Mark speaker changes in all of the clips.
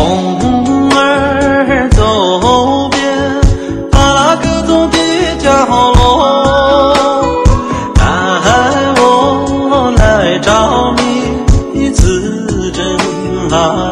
Speaker 1: 风儿走遍阿拉各族的角落，带我来找你，孜真拉。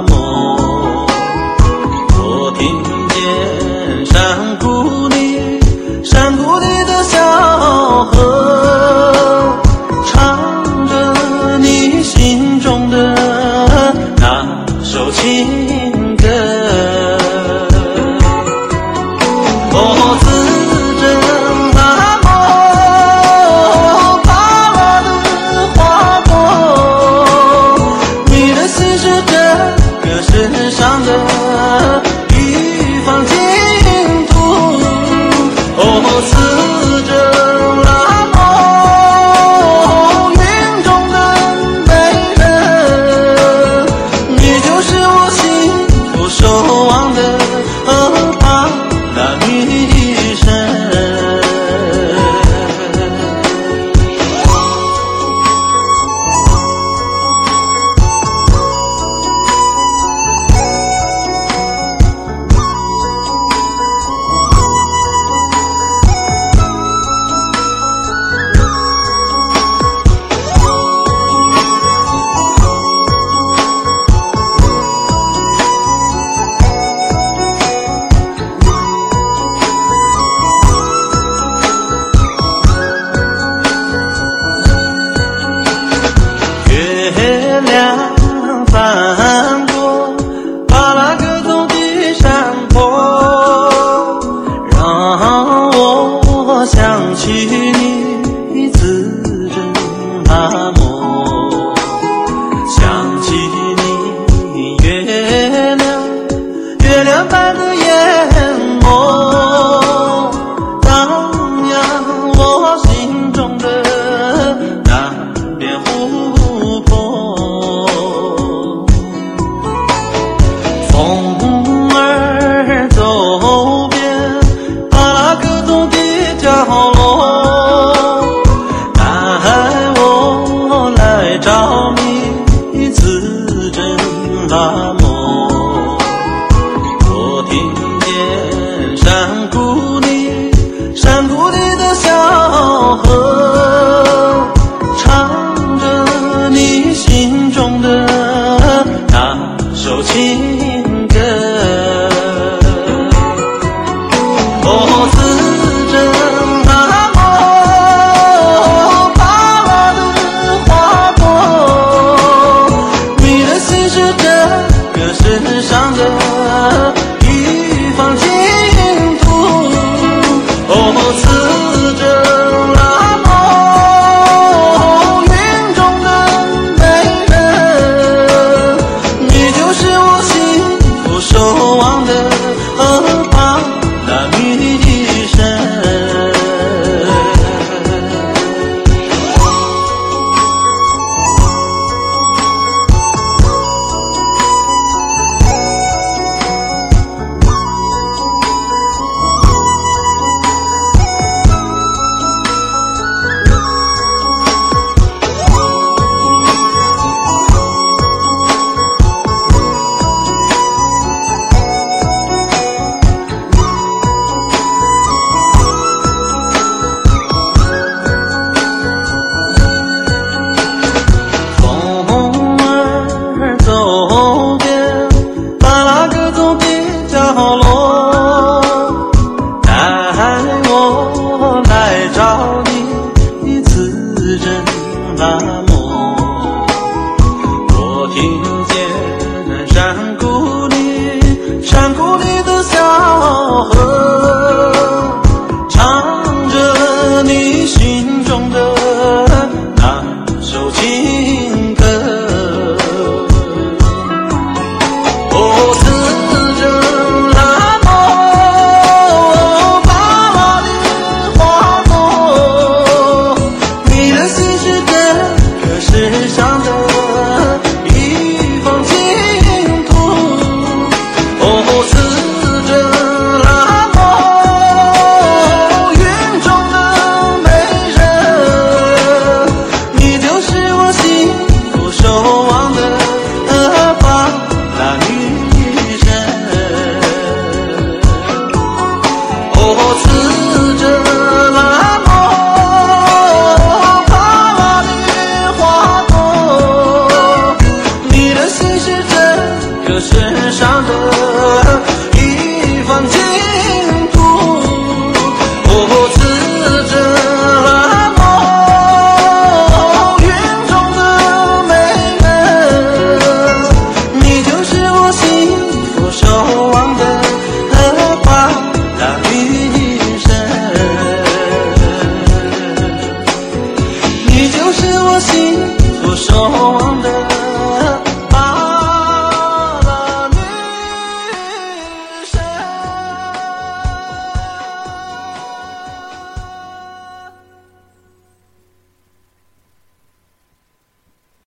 Speaker 1: 我自斟。